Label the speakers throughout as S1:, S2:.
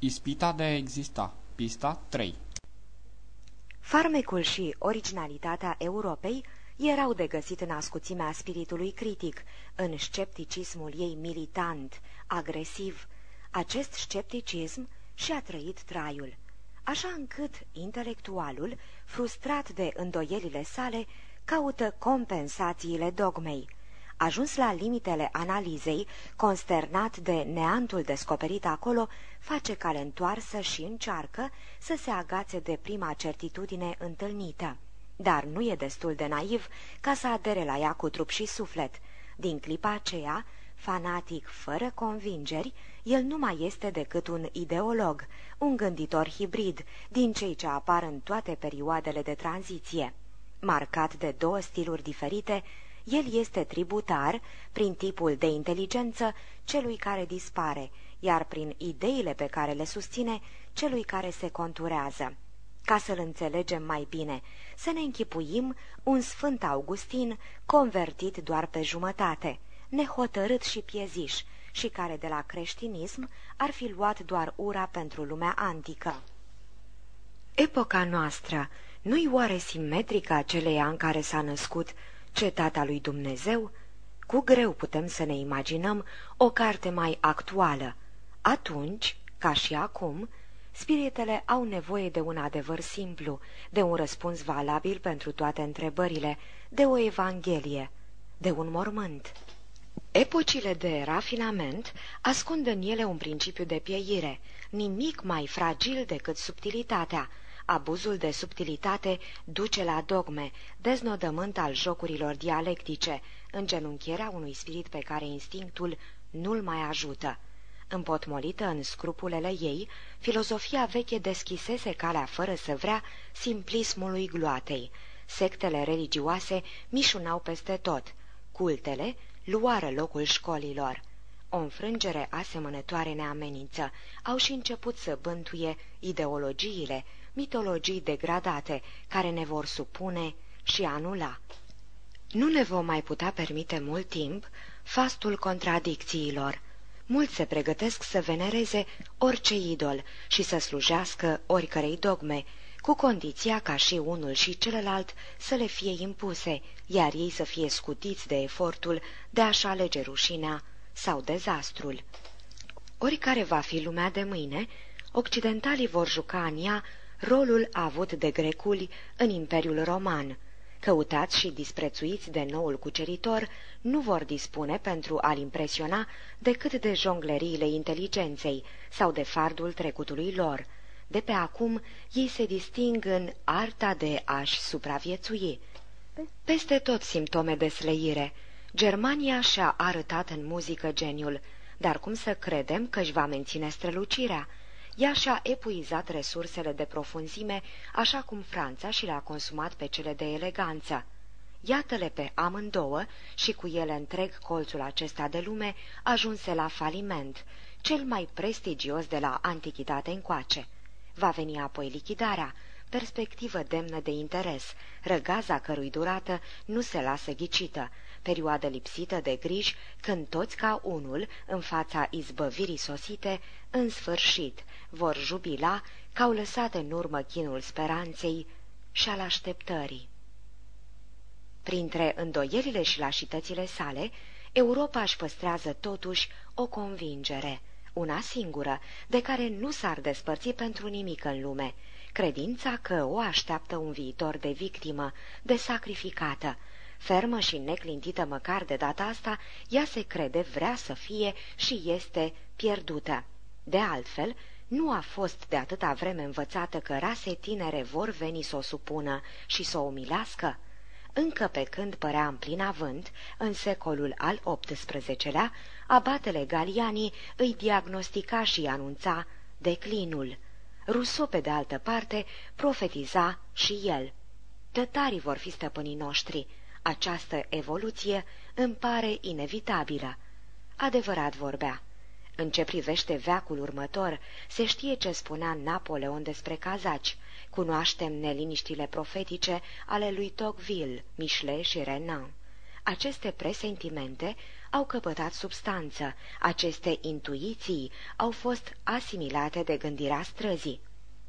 S1: Ispita de a exista. Pista 3
S2: Farmecul și originalitatea Europei erau de găsit în ascuțimea spiritului critic, în scepticismul ei militant, agresiv. Acest scepticism și-a trăit traiul, așa încât intelectualul, frustrat de îndoielile sale, caută compensațiile dogmei. Ajuns la limitele analizei, consternat de neantul descoperit acolo, face cale întoarsă și încearcă să se agațe de prima certitudine întâlnită. Dar nu e destul de naiv ca să adere la ea cu trup și suflet. Din clipa aceea, fanatic fără convingeri, el nu mai este decât un ideolog, un gânditor hibrid, din cei ce apar în toate perioadele de tranziție. Marcat de două stiluri diferite, el este tributar, prin tipul de inteligență, celui care dispare, iar prin ideile pe care le susține, celui care se conturează. Ca să-l înțelegem mai bine, să ne închipuim un sfânt Augustin convertit doar pe jumătate, nehotărât și pieziș, și care de la creștinism ar fi luat doar ura pentru lumea antică. Epoca noastră nu-i oare simetrică aceleia în care s-a născut Cetatea lui Dumnezeu? Cu greu putem să ne imaginăm o carte mai actuală. Atunci, ca și acum, spiritele au nevoie de un adevăr simplu, de un răspuns valabil pentru toate întrebările, de o evanghelie, de un mormânt. Epocile de rafinament ascund în ele un principiu de pieire, nimic mai fragil decât subtilitatea, Abuzul de subtilitate duce la dogme, deznodământ al jocurilor dialectice, îngenunchierea unui spirit pe care instinctul nu-l mai ajută. Împotmolită în scrupulele ei, filozofia veche deschisese calea fără să vrea simplismului gloatei. Sectele religioase mișunau peste tot. Cultele luară locul școlilor. O înfrângere asemănătoare ne amenință. Au și început să bântuie ideologiile, mitologii degradate, care ne vor supune și anula. Nu ne vom mai putea permite mult timp fastul contradicțiilor. Mulți se pregătesc să venereze orice idol și să slujească oricărei dogme, cu condiția ca și unul și celălalt să le fie impuse, iar ei să fie scutiți de efortul de a-și alege rușinea sau dezastrul. Oricare va fi lumea de mâine, occidentalii vor juca în ea rolul avut de greculi în Imperiul Roman. Căutați și disprețuiți de noul cuceritor, nu vor dispune pentru a-l impresiona decât de jongleriile inteligenței sau de fardul trecutului lor. De pe acum, ei se disting în arta de a-și supraviețui. Peste tot simptome de sleire. Germania și-a arătat în muzică geniul, dar cum să credem că își va menține strălucirea? Ea și-a epuizat resursele de profunzime, așa cum Franța și le-a consumat pe cele de eleganță. Iată-le pe amândouă și cu ele întreg colțul acesta de lume ajunse la faliment, cel mai prestigios de la antichitate încoace. Va veni apoi lichidarea, perspectivă demnă de interes, răgaza cărui durată nu se lasă ghicită, perioadă lipsită de griji, când toți ca unul, în fața izbăvirii sosite, în sfârșit, vor jubila că au lăsat în urmă chinul speranței și al așteptării. Printre îndoierile și lașitățile sale, Europa își păstrează totuși o convingere, una singură, de care nu s-ar despărți pentru nimic în lume, credința că o așteaptă un viitor de victimă, de sacrificată, fermă și neclintită măcar de data asta, ea se crede, vrea să fie și este pierdută. De altfel, nu a fost de atâta vreme învățată că rase tinere vor veni să o supună și să o umilească? Încă pe când părea în plin avânt, în secolul al XVIII-lea, abatele Galianii îi diagnostica și anunța declinul. Rousseau, pe de altă parte, profetiza și el. Tătarii vor fi stăpânii noștri. Această evoluție îmi pare inevitabilă. Adevărat vorbea. În ce privește veacul următor, se știe ce spunea Napoleon despre cazaci. Cunoaștem neliniștile profetice ale lui Tocqueville, Michelet și Renan. Aceste presentimente au căpătat substanță, aceste intuiții au fost asimilate de gândirea străzii.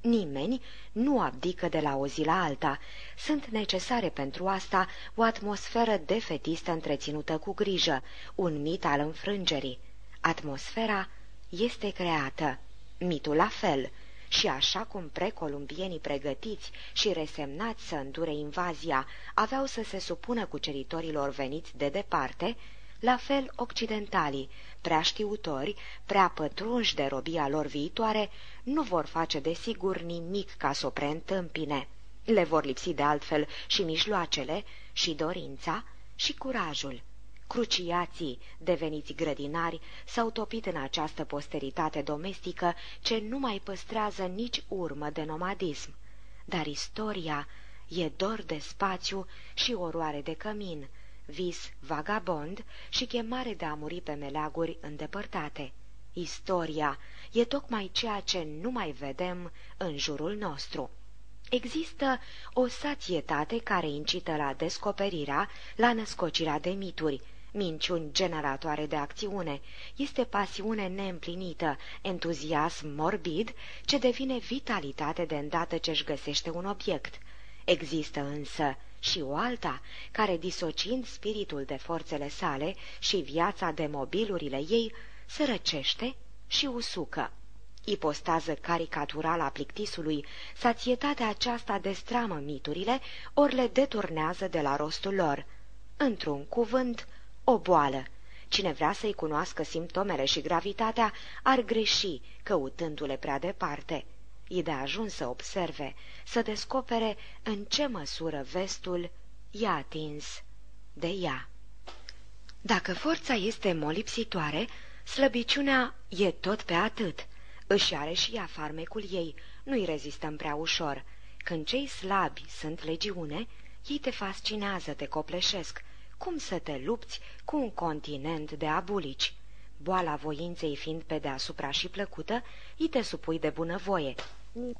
S2: Nimeni nu abdică de la o zi la alta. Sunt necesare pentru asta o atmosferă defetistă întreținută cu grijă, un mit al înfrângerii. Atmosfera este creată, mitul la fel, și așa cum precolumbienii pregătiți și resemnați să îndure invazia aveau să se supună cuceritorilor veniți de departe, la fel occidentalii, prea știutori, prea pătrunși de robia lor viitoare, nu vor face desigur nimic ca să o preîntâmpine. Le vor lipsi de altfel și mijloacele, și dorința, și curajul. Cruciații, deveniți grădinari, s-au topit în această posteritate domestică ce nu mai păstrează nici urmă de nomadism. Dar istoria e dor de spațiu și oroare de cămin, vis vagabond și chemare de a muri pe meleaguri îndepărtate. Istoria e tocmai ceea ce nu mai vedem în jurul nostru. Există o sațietate care incită la descoperirea, la născocirea de mituri, minciuni generatoare de acțiune, este pasiune neîmplinită, entuziasm morbid, ce devine vitalitate de îndată ce-și găsește un obiect. Există însă și o alta, care, disocind spiritul de forțele sale și viața de mobilurile ei, se răcește și usucă. Ipostază caricaturală a plictisului, sațietatea aceasta destramă miturile, ori le deturnează de la rostul lor. Într-un cuvânt, o boală. Cine vrea să-i cunoască simptomele și gravitatea, ar greși, căutându-le prea departe. E de ajuns să observe, să descopere în ce măsură vestul i-a atins de ea. Dacă forța este molipsitoare, slăbiciunea e tot pe atât. Își are și ea farmecul ei, nu-i rezistăm prea ușor. Când cei slabi sunt legiune, ei te fascinează, te copleșesc, cum să te lupți cu un continent de abulici? Boala voinței fiind pe deasupra și plăcută, îi te supui de bunăvoie.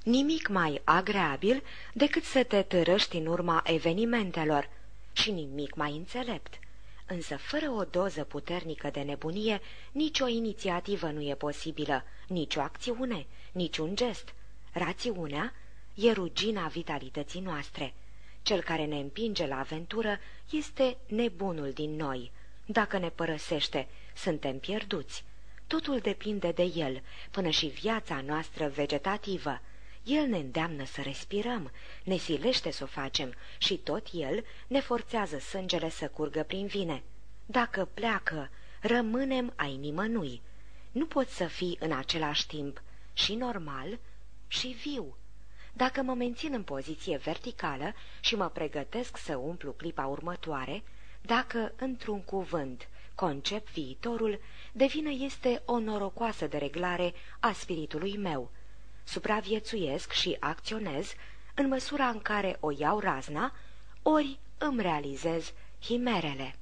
S2: Nimic mai agreabil decât să te târăști în urma evenimentelor și nimic mai înțelept. Însă fără o doză puternică de nebunie, nicio inițiativă nu e posibilă, nicio acțiune, niciun gest. Rațiunea e rugina vitalității noastre. Cel care ne împinge la aventură este nebunul din noi. Dacă ne părăsește, suntem pierduți. Totul depinde de el, până și viața noastră vegetativă. El ne îndeamnă să respirăm, ne silește să o facem și tot el ne forțează sângele să curgă prin vine. Dacă pleacă, rămânem ai nimănui. Nu poți să fii în același timp și normal și viu. Dacă mă mențin în poziție verticală și mă pregătesc să umplu clipa următoare, dacă, într-un cuvânt, concep viitorul, devină este o norocoasă de reglare a spiritului meu. Supraviețuiesc și acționez în măsura în care o iau razna, ori îmi realizez himerele.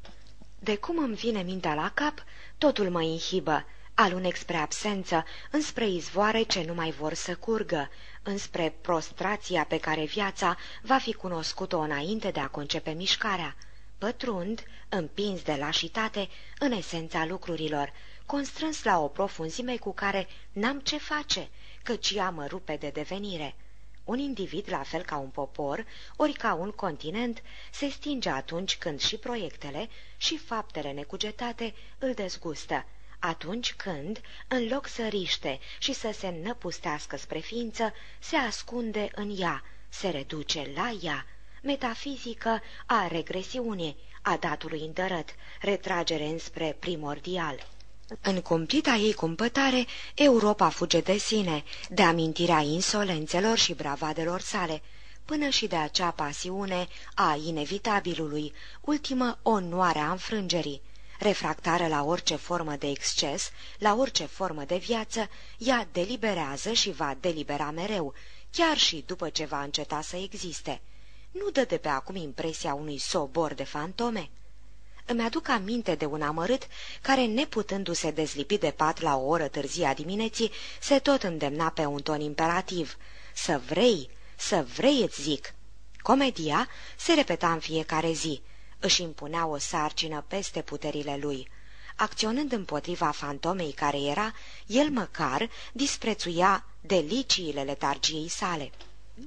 S2: De cum îmi vine mintea la cap, totul mă inhibă, alunec spre absență, înspre izvoare ce nu mai vor să curgă, înspre prostrația pe care viața va fi cunoscut-o înainte de a concepe mișcarea. Pătrund, împins de lașitate, în esența lucrurilor, constrâns la o profunzime cu care n-am ce face, căci ea mă rupe de devenire. Un individ, la fel ca un popor, ori ca un continent, se stinge atunci când și proiectele și faptele necugetate îl dezgustă, atunci când, în loc să riște și să se năpustească spre ființă, se ascunde în ea, se reduce la ea, metafizică a regresiunii, a datului îndărăt, retragere înspre primordial. În cumplita ei cumpătare, Europa fuge de sine, de amintirea insolențelor și bravadelor sale, până și de acea pasiune a inevitabilului, ultimă onoare a înfrângerii. Refractară la orice formă de exces, la orice formă de viață, ea deliberează și va delibera mereu, chiar și după ce va înceta să existe. Nu dă de pe acum impresia unui sobor de fantome? Îmi aduc aminte de un amărât care, neputându-se dezlipi de pat la o oră târzie a dimineții, se tot îndemna pe un ton imperativ. Să vrei, să vrei, îți zic. Comedia se repeta în fiecare zi își impunea o sarcină peste puterile lui. acționând împotriva fantomei care era, el măcar disprețuia deliciile letargiei sale.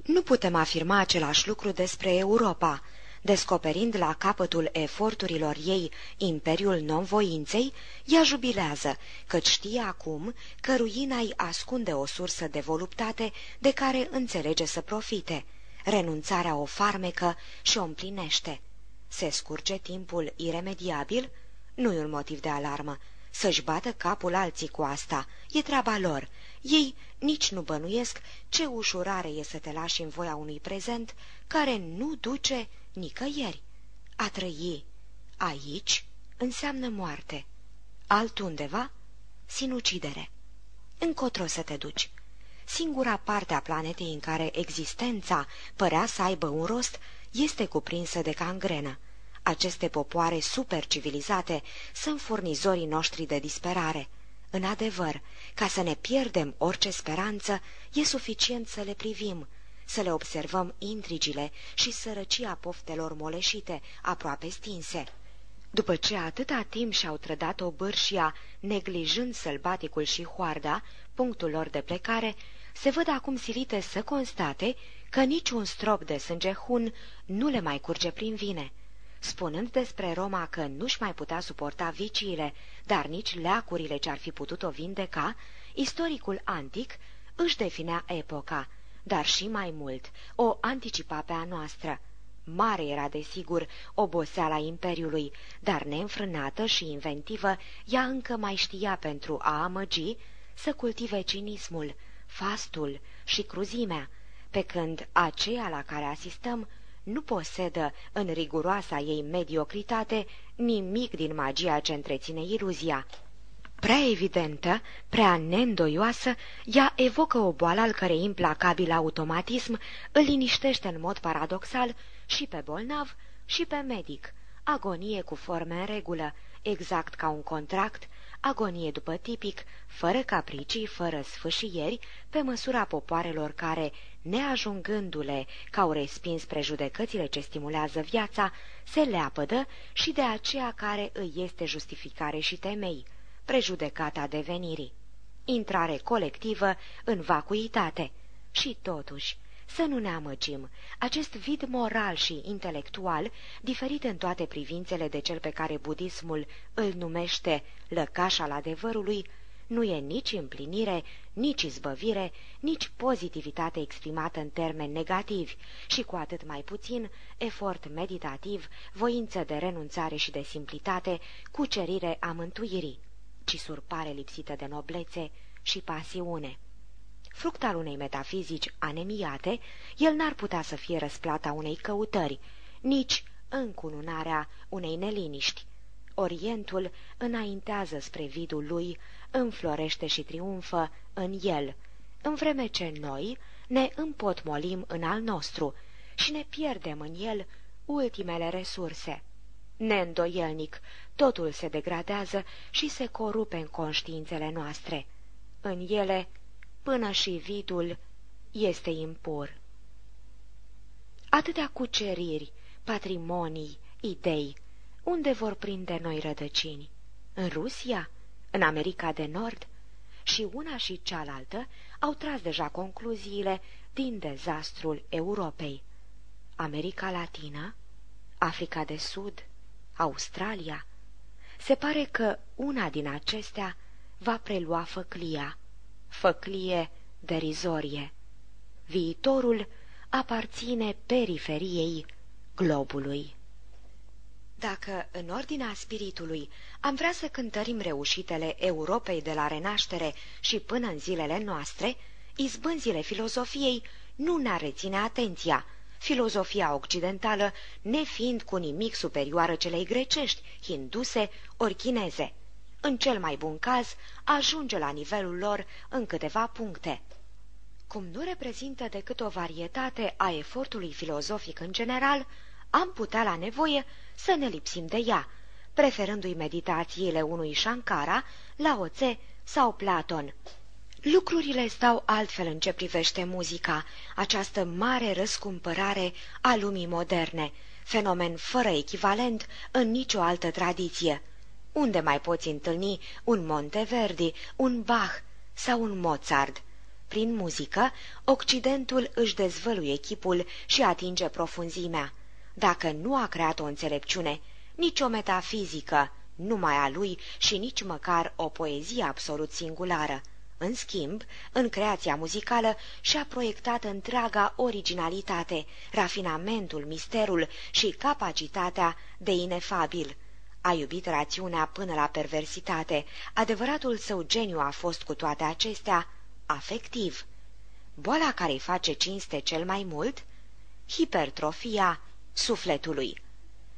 S2: Nu putem afirma același lucru despre Europa, Descoperind la capătul eforturilor ei imperiul non-voinței, ea jubilează, căci știe acum că ruina îi ascunde o sursă de voluptate de care înțelege să profite. Renunțarea o farmecă și o împlinește. Se scurge timpul iremediabil? Nu-i un motiv de alarmă. Să-și bată capul alții cu asta. E treaba lor. Ei nici nu bănuiesc ce ușurare e să te lași în voia unui prezent care nu duce nicăieri. A trăi aici înseamnă moarte. Altundeva, sinucidere. Încotro să te duci. Singura parte a planetei în care existența părea să aibă un rost este cuprinsă de cangrenă. Aceste popoare supercivilizate sunt furnizorii noștri de disperare. În adevăr, ca să ne pierdem orice speranță, e suficient să le privim, să le observăm intrigile și sărăcia poftelor moleșite, aproape stinse. După ce atâta timp și-au trădat o bârșia, neglijând sălbaticul și hoarda, punctul lor de plecare, se văd acum silite să constate că niciun strop de sânge hun nu le mai curge prin vine. Spunând despre Roma că nu-și mai putea suporta viciile, dar nici leacurile ce ar fi putut-o vindeca, istoricul antic își definea epoca, dar și mai mult, o anticipa pe a noastră. Mare era, desigur, oboseala Imperiului, dar neînfrânată și inventivă, ea încă mai știa pentru a amăgi să cultive cinismul, fastul și cruzimea, pe când aceea la care asistăm nu posedă în riguroasa ei mediocritate nimic din magia ce întreține iluzia. Prea evidentă, prea neîndoioasă, ea evocă o boală al cărei implacabil automatism îl liniștește în mod paradoxal și pe bolnav și pe medic. Agonie cu forme în regulă, exact ca un contract, agonie după tipic, fără capricii, fără sfâșieri, pe măsura popoarelor care, neajungându-le că au respins prejudecățile ce stimulează viața, se leapădă și de aceea care îi este justificare și temei prejudecata devenirii, intrare colectivă în vacuitate. Și totuși, să nu ne amăgim, acest vid moral și intelectual, diferit în toate privințele de cel pe care budismul îl numește lăcaș al adevărului, nu e nici împlinire, nici izbăvire, nici pozitivitate exprimată în termeni negativi și cu atât mai puțin efort meditativ, voință de renunțare și de simplitate, cucerire a mântuirii ci surpare lipsită de noblețe și pasiune. Fruct al unei metafizici anemiate, el n-ar putea să fie răsplata unei căutări, nici încununarea unei neliniști. Orientul înaintează spre vidul lui, înflorește și triumfă în el, în vreme ce noi ne împotmolim în al nostru și ne pierdem în el ultimele resurse. Neîndoielnic, totul se degradează și se corupe în conștiințele noastre. În ele, până și vidul este impur. Atâtea cuceriri, patrimonii, idei, unde vor prinde noi rădăcini? În Rusia? În America de Nord? Și una și cealaltă au tras deja concluziile din dezastrul Europei. America Latină? Africa de Sud? Australia, se pare că una din acestea va prelua făclia, făclie derizorie. Viitorul aparține periferiei globului. Dacă, în ordinea spiritului, am vrea să cântărim reușitele Europei de la renaștere și până în zilele noastre, izbânzile filozofiei nu ne-ar reține atenția, filozofia occidentală nefiind cu nimic superioară celei grecești, hinduse ori chineze. În cel mai bun caz, ajunge la nivelul lor în câteva puncte. Cum nu reprezintă decât o varietate a efortului filozofic în general, am putea la nevoie să ne lipsim de ea, preferându-i meditațiile unui Shankara, Lao Tse sau Platon. Lucrurile stau altfel în ce privește muzica, această mare răscumpărare a lumii moderne, fenomen fără echivalent în nicio altă tradiție. Unde mai poți întâlni un Monteverdi, un Bach sau un Mozart? Prin muzică, Occidentul își dezvăluie echipul și atinge profunzimea. Dacă nu a creat o înțelepciune, nici o metafizică, numai a lui și nici măcar o poezie absolut singulară. În schimb, în creația muzicală și-a proiectat întreaga originalitate, rafinamentul, misterul și capacitatea de inefabil. A iubit rațiunea până la perversitate. Adevăratul său geniu a fost cu toate acestea afectiv. Boala care îi face cinste cel mai mult? Hipertrofia sufletului.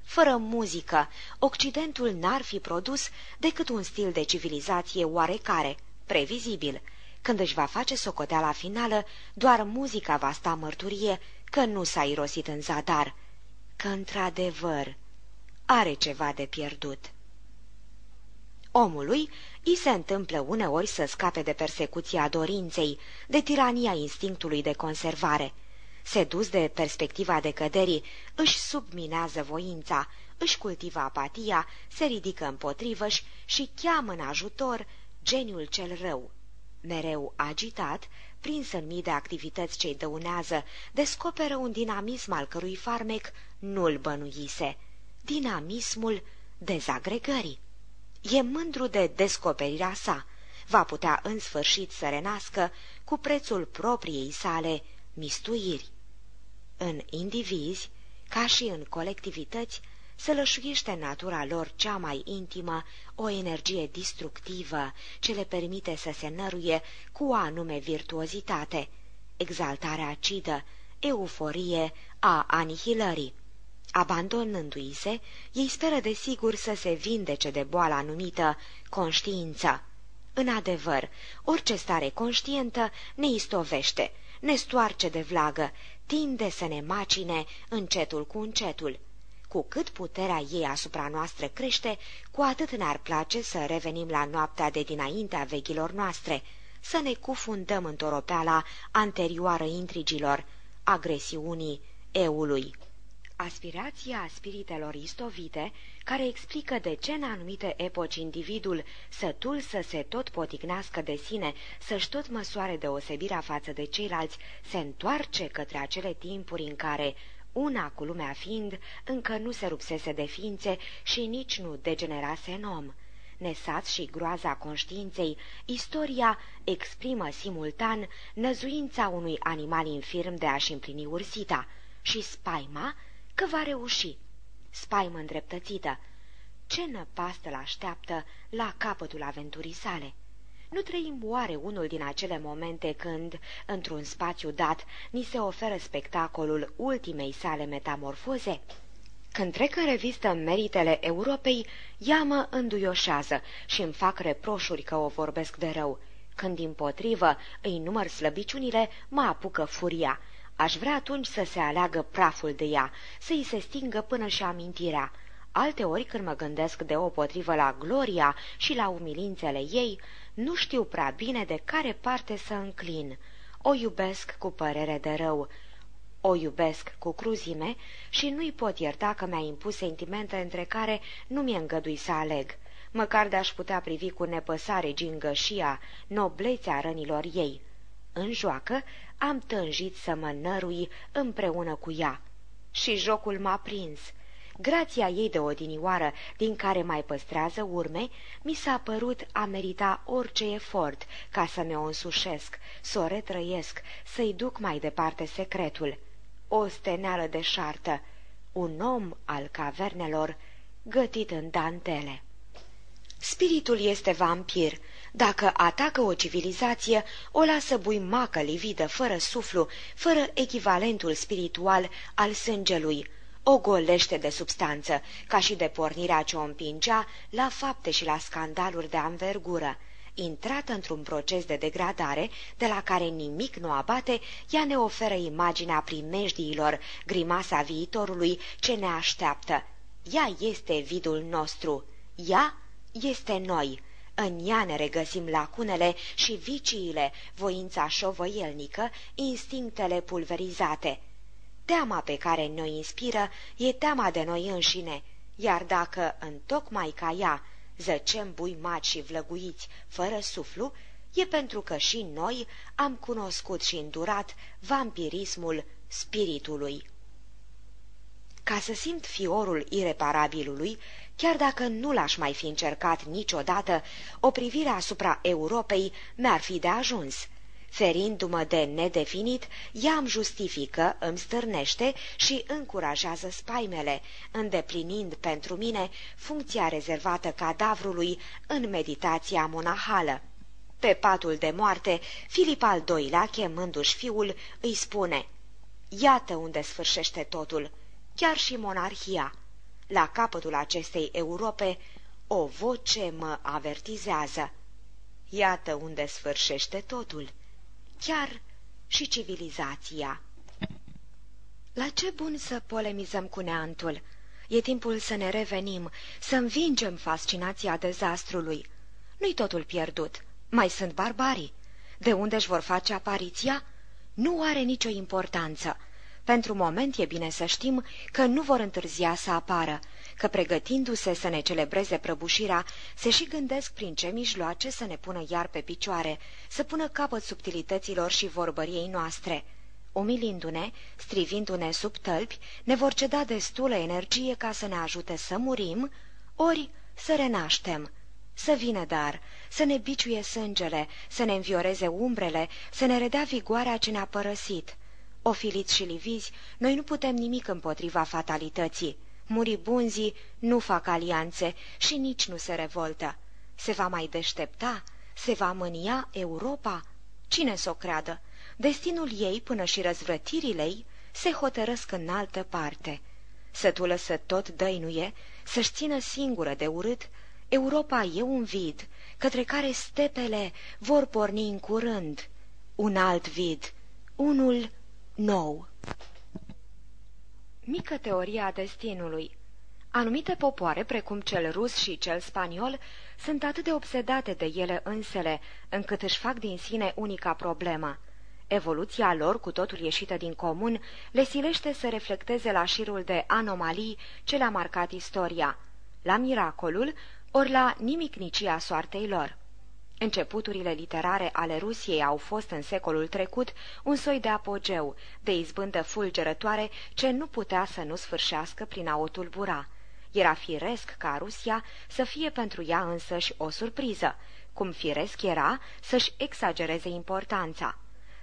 S2: Fără muzică, Occidentul n-ar fi produs decât un stil de civilizație oarecare, previzibil. Când își va face socoteala finală, doar muzica va sta mărturie că nu s-a irosit în zadar, că într-adevăr are ceva de pierdut. Omului îi se întâmplă uneori să scape de persecuția dorinței, de tirania instinctului de conservare. Sedus de perspectiva decăderii, își subminează voința, își cultivă apatia, se ridică împotrivă și cheamă în ajutor geniul cel rău. Mereu agitat, prins în mii de activități ce-i dăunează, descoperă un dinamism al cărui farmec nu-l bănuise. Dinamismul dezagregării. E mândru de descoperirea sa. Va putea în sfârșit să renască cu prețul propriei sale mistuiri. În indivizi, ca și în colectivități, se lășuiește natura lor cea mai intimă o energie distructivă ce le permite să se năruie cu o anume virtuozitate, exaltarea acidă, euforie a anihilării. Abandonându-i se, ei speră de sigur să se vindece de boala numită conștiință. În adevăr, orice stare conștientă ne istovește, ne stoarce de vlagă, tinde să ne macine încetul cu încetul. Cu cât puterea ei asupra noastră crește, cu atât ne-ar place să revenim la noaptea de dinaintea vechilor noastre, să ne cufundăm în toropeala anterioară intrigilor, agresiunii eului aspirația spiritelor istovite, care explică de ce în anumite epoci individul, sătul să se tot poticnească de sine, să-și tot măsoare deosebirea față de ceilalți, se întoarce către acele timpuri în care, una cu lumea fiind, încă nu se rupsese de ființe și nici nu degenerase în om. Nesat și groaza conștiinței, istoria exprimă simultan năzuința unui animal infirm de a-și împlini ursita și spaima că va reuși. Spaimă îndreptățită. Ce năpastă l-așteaptă la capătul aventurii sale? Nu trăim oare unul din acele momente când, într-un spațiu dat, ni se oferă spectacolul ultimei sale metamorfoze? Când trec în revistă meritele Europei, ea mă înduioșează și îmi fac reproșuri că o vorbesc de rău. Când, din potrivă, îi număr slăbiciunile, mă apucă furia Aș vrea atunci să se aleagă praful de ea, să-i se stingă până și amintirea. Alte ori, când mă gândesc de o potrivă la gloria și la umilințele ei, nu știu prea bine de care parte să înclin. O iubesc cu părere de rău, o iubesc cu cruzime și nu-i pot ierta că mi-a impus sentimente între care nu mi-e îngădui să aleg. Măcar de-aș putea privi cu nepăsare gingășia, noblețea rănilor ei. În joacă am tânjit să mă nărui împreună cu ea. Și jocul m-a prins. Grația ei de odinioară, din care mai păstrează urme, mi s-a părut a merita orice efort ca să mi-o însușesc, să o retrăiesc, să-i duc mai departe secretul. O steneală de șartă, un om al cavernelor, gătit în dantele. Spiritul este vampir, dacă atacă o civilizație, o lasă buimacă lividă, fără suflu, fără echivalentul spiritual al sângelui. O golește de substanță, ca și de pornirea ce o împingea la fapte și la scandaluri de anvergură. Intrată într-un proces de degradare, de la care nimic nu abate, ea ne oferă imaginea primejdiilor, grimasa viitorului ce ne așteaptă. Ea este vidul nostru, ea este noi în ea ne regăsim lacunele și viciile, voința șovăielnică, instinctele pulverizate. Teama pe care ne-o inspiră e teama de noi înșine, iar dacă, în tocmai ca ea, zăcem buimați și vlăguiți, fără suflu, e pentru că și noi am cunoscut și îndurat vampirismul spiritului. Ca să simt fiorul ireparabilului, chiar dacă nu l-aș mai fi încercat niciodată, o privire asupra Europei mi-ar fi de ajuns. Ferindu-mă de nedefinit, ea îmi justifică, îmi stârnește și încurajează spaimele, îndeplinind pentru mine funcția rezervată cadavrului în meditația monahală. Pe patul de moarte, Filip al doilea, chemându-și fiul, îi spune Iată unde sfârșește totul, chiar și monarhia. La capătul acestei Europe, o voce mă avertizează. Iată unde sfârșește totul, chiar și civilizația. La ce bun să polemizăm cu neantul? E timpul să ne revenim, să învingem fascinația dezastrului. Nu-i totul pierdut. Mai sunt barbarii. De unde își vor face apariția? Nu are nicio importanță. Pentru moment e bine să știm că nu vor întârzia să apară, că pregătindu-se să ne celebreze prăbușirea, se și gândesc prin ce mijloace să ne pună iar pe picioare, să pună capăt subtilităților și vorbăriei noastre. Umilindu-ne, strivindu-ne sub tălpi, ne vor ceda destulă energie ca să ne ajute să murim, ori să renaștem. Să vină dar, să ne biciuie sângele, să ne învioreze umbrele, să ne redea vigoarea ce ne-a părăsit. Ofiliți și livizi, noi nu putem nimic împotriva fatalității. Muribunzii nu fac alianțe și nici nu se revoltă. Se va mai deștepta? Se va mânia Europa? Cine s-o creadă? Destinul ei, până și răzvrătirile ei, se hotărăsc în altă parte. Sătulă să tot dăinuie, să-și țină singură de urât, Europa e un vid, către care stepele vor porni în curând. Un alt vid, unul nou. Mică teorie a destinului Anumite popoare, precum cel rus și cel spaniol, sunt atât de obsedate de ele însele, încât își fac din sine unica problemă. Evoluția lor, cu totul ieșită din comun, le silește să reflecteze la șirul de anomalii ce le-a marcat istoria, la miracolul, ori la nimicnicia soartei lor. Începuturile literare ale Rusiei au fost în secolul trecut un soi de apogeu, de izbândă fulgerătoare ce nu putea să nu sfârșească prin a o tulbura. Era firesc ca Rusia să fie pentru ea însăși o surpriză, cum firesc era să-și exagereze importanța.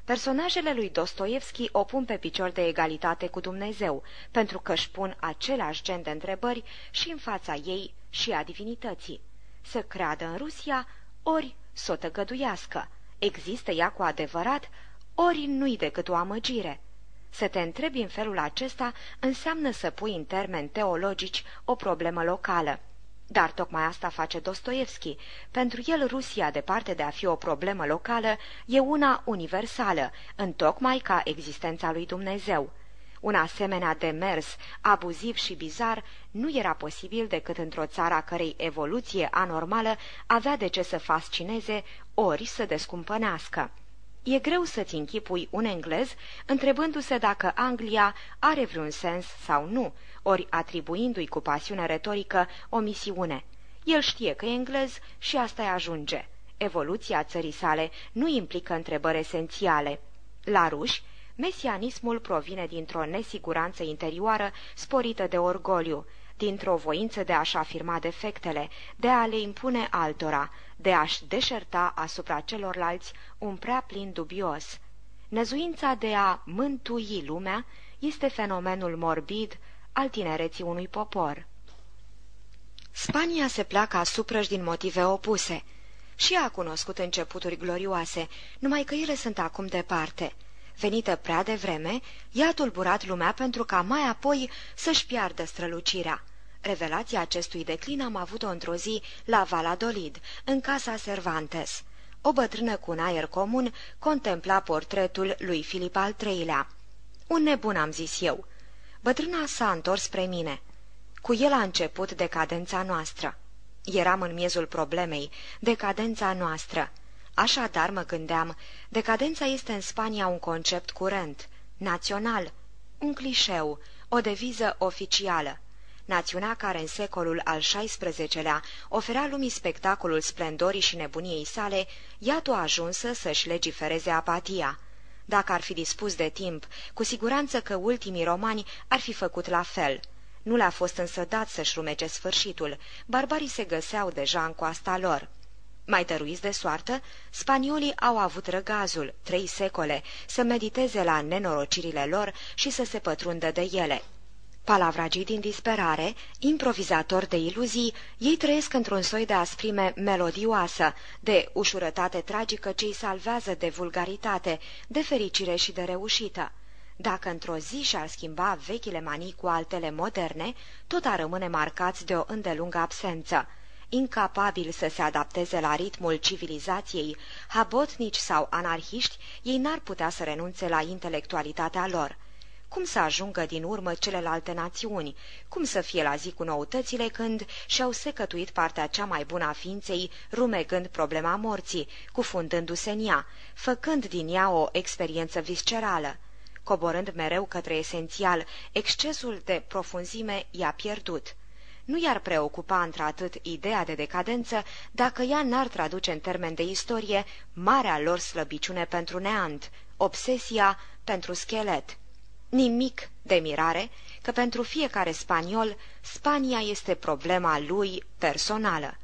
S2: Personajele lui Dostoevski o pun pe picior de egalitate cu Dumnezeu, pentru că își pun același gen de întrebări și în fața ei și a divinității. Să creadă în Rusia, ori să o tăgăduiască. Există ea cu adevărat, ori nu-i decât o amăgire. Să te întrebi în felul acesta înseamnă să pui în termeni teologici o problemă locală. Dar tocmai asta face Dostoevski. Pentru el Rusia, departe de a fi o problemă locală, e una universală, întocmai ca existența lui Dumnezeu. Un asemenea demers, abuziv și bizar, nu era posibil decât într-o țară a cărei evoluție anormală avea de ce să fascineze ori să descumpănească. E greu să-ți închipui un englez întrebându-se dacă Anglia are vreun sens sau nu, ori atribuindu-i cu pasiune retorică o misiune. El știe că e englez și asta îi ajunge. Evoluția țării sale nu implică întrebări esențiale. La ruși, mesianismul provine dintr-o nesiguranță interioară sporită de orgoliu, dintr-o voință de a-și afirma defectele, de a le impune altora, de a-și deșerta asupra celorlalți un prea plin dubios. Năzuința de a mântui lumea este fenomenul morbid al tinereții unui popor. Spania se pleacă asupra din motive opuse. Și a cunoscut începuturi glorioase, numai că ele sunt acum departe. Venită prea devreme, ea a tulburat lumea pentru ca mai apoi să-și piardă strălucirea. Revelația acestui declin am avut-o într-o zi la Valadolid, în casa Cervantes. O bătrână cu un aer comun contempla portretul lui Filip al III-lea. Un nebun, am zis eu. Bătrâna s-a întors spre mine. Cu el a început decadența noastră. Eram în miezul problemei, decadența noastră. Așadar, mă gândeam, decadența este în Spania un concept curent, național, un clișeu, o deviză oficială. națiunea care în secolul al XVI-lea oferea lumii spectacolul splendorii și nebuniei sale, iată ajunsă să-și legifereze apatia. Dacă ar fi dispus de timp, cu siguranță că ultimii romani ar fi făcut la fel. Nu le-a fost însă dat să-și rumece sfârșitul, barbarii se găseau deja în coasta lor. Mai dăruiți de soartă, spaniolii au avut răgazul, trei secole, să mediteze la nenorocirile lor și să se pătrundă de ele. Palavragii din disperare, improvizatori de iluzii, ei trăiesc într-un soi de asprime melodioasă, de ușurătate tragică ce îi salvează de vulgaritate, de fericire și de reușită. Dacă într-o zi și-ar schimba vechile manii cu altele moderne, tot ar rămâne marcați de o îndelungă absență incapabili să se adapteze la ritmul civilizației, habotnici sau anarhiști, ei n-ar putea să renunțe la intelectualitatea lor. Cum să ajungă din urmă celelalte națiuni? Cum să fie la zi cu noutățile când și-au secătuit partea cea mai bună a ființei, rumegând problema morții, cufundându-se în ea, făcând din ea o experiență viscerală? Coborând mereu către esențial, excesul de profunzime i-a pierdut nu i-ar preocupa într-atât ideea de decadență dacă ea n-ar traduce în termen de istorie marea lor slăbiciune pentru neant, obsesia pentru schelet. Nimic de mirare că pentru fiecare spaniol, Spania este problema lui personală.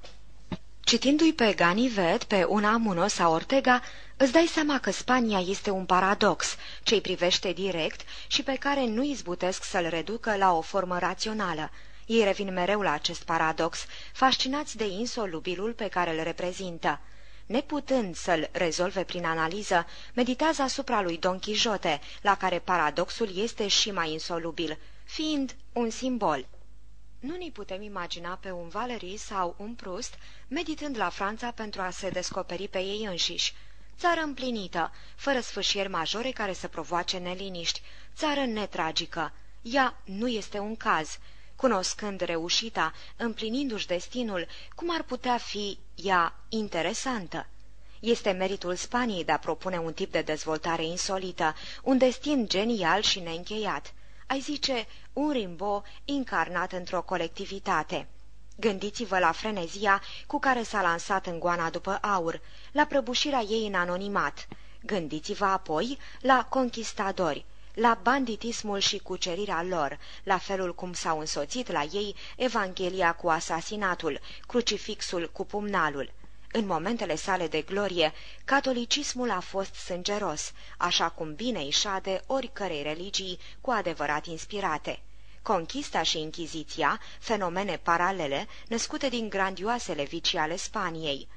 S2: Citindu-i pe Ganivet, pe Unamuno sau Ortega, îți dai seama că Spania este un paradox ce-i privește direct și pe care nu izbutesc să-l reducă la o formă rațională, ei revin mereu la acest paradox, fascinați de insolubilul pe care îl reprezintă. Neputând să-l rezolve prin analiză, meditează asupra lui Don Quixote, la care paradoxul este și mai insolubil, fiind un simbol. Nu ni putem imagina pe un Valery sau un Proust meditând la Franța pentru a se descoperi pe ei înșiși. Țară împlinită, fără sfârșieri majore care să provoace neliniști, țară netragică. Ea nu este un caz, Cunoscând reușita, împlinindu-și destinul, cum ar putea fi ea interesantă? Este meritul Spaniei de a propune un tip de dezvoltare insolită, un destin genial și neîncheiat. Ai zice, un Rimbo încarnat într-o colectivitate. Gândiți-vă la frenezia cu care s-a lansat în goana după aur, la prăbușirea ei în anonimat. Gândiți-vă apoi la conquistadori, la banditismul și cucerirea lor, la felul cum s-au însoțit la ei Evanghelia cu asasinatul, crucifixul cu pumnalul. În momentele sale de glorie, catolicismul a fost sângeros, așa cum bine îi șade oricărei religii cu adevărat inspirate. Conchista și Inchiziția, fenomene paralele, născute din grandioasele vicii ale Spaniei,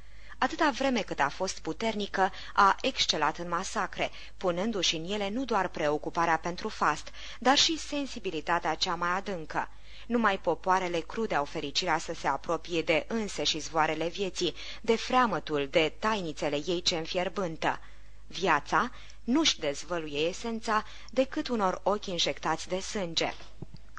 S2: Atâta vreme cât a fost puternică, a excelat în masacre, punându-și în ele nu doar preocuparea pentru fast, dar și sensibilitatea cea mai adâncă. Numai popoarele crude au fericirea să se apropie de înse și zvoarele vieții, de freamătul, de tainițele ei ce înfierbântă. Viața nu-și dezvăluie esența decât unor ochi injectați de sânge.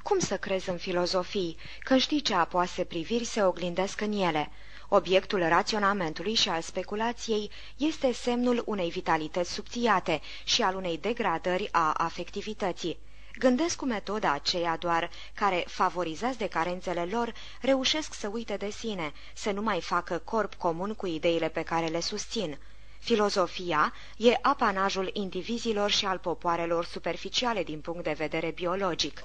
S2: Cum să crezi în filozofii, când știi ce apoase priviri se oglindesc în ele? Obiectul raționamentului și al speculației este semnul unei vitalități subțiate și al unei degradări a afectivității. Gândesc cu metoda aceea doar care, favorizați de carențele lor, reușesc să uite de sine, să nu mai facă corp comun cu ideile pe care le susțin. Filozofia e apanajul indivizilor și al popoarelor superficiale din punct de vedere biologic.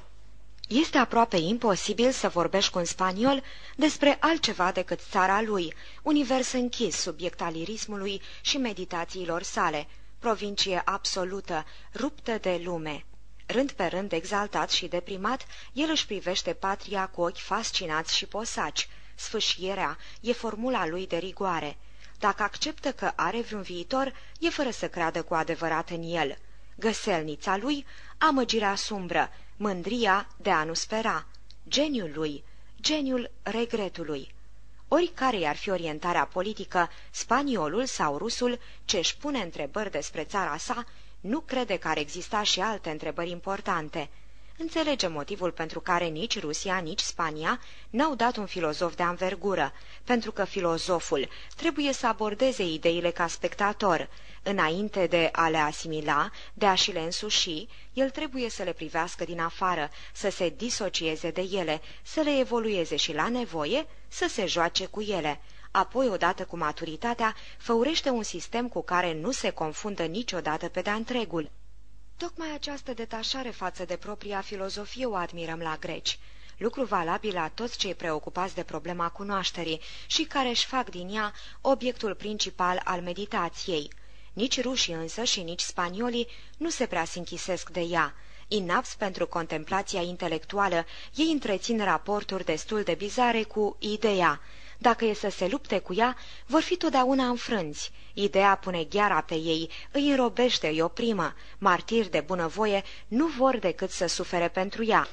S2: Este aproape imposibil să vorbești cu un spaniol despre altceva decât țara lui, univers închis, subiect al irismului și meditațiilor sale, provincie absolută, ruptă de lume. Rând pe rând exaltat și deprimat, el își privește patria cu ochi fascinați și posaci. Sfâșierea e formula lui de rigoare. Dacă acceptă că are vreun viitor, e fără să creadă cu adevărat în el. Găselnița lui, amăgirea sumbră, mândria de a nu spera, geniul lui, geniul regretului. Oricare i-ar fi orientarea politică, spaniolul sau rusul ce își pune întrebări despre țara sa, nu crede că ar exista și alte întrebări importante. Înțelege motivul pentru care nici Rusia, nici Spania n-au dat un filozof de anvergură, pentru că filozoful trebuie să abordeze ideile ca spectator. Înainte de a le asimila, de a și le însuși, el trebuie să le privească din afară, să se disocieze de ele, să le evolueze și, la nevoie, să se joace cu ele apoi, odată cu maturitatea, făurește un sistem cu care nu se confundă niciodată pe de întregul. Tocmai această detașare față de propria filozofie o admirăm la greci, lucru valabil la toți cei preocupați de problema cunoașterii și care își fac din ea obiectul principal al meditației. Nici rușii însă și nici spaniolii nu se prea se închisesc de ea. Inapți pentru contemplația intelectuală, ei întrețin raporturi destul de bizare cu ideea, dacă e să se lupte cu ea, vor fi totdeauna înfrânți. Ideea pune gheara pe ei, îi înrobește, îi oprimă. Martiri de bunăvoie nu vor decât să sufere pentru ea.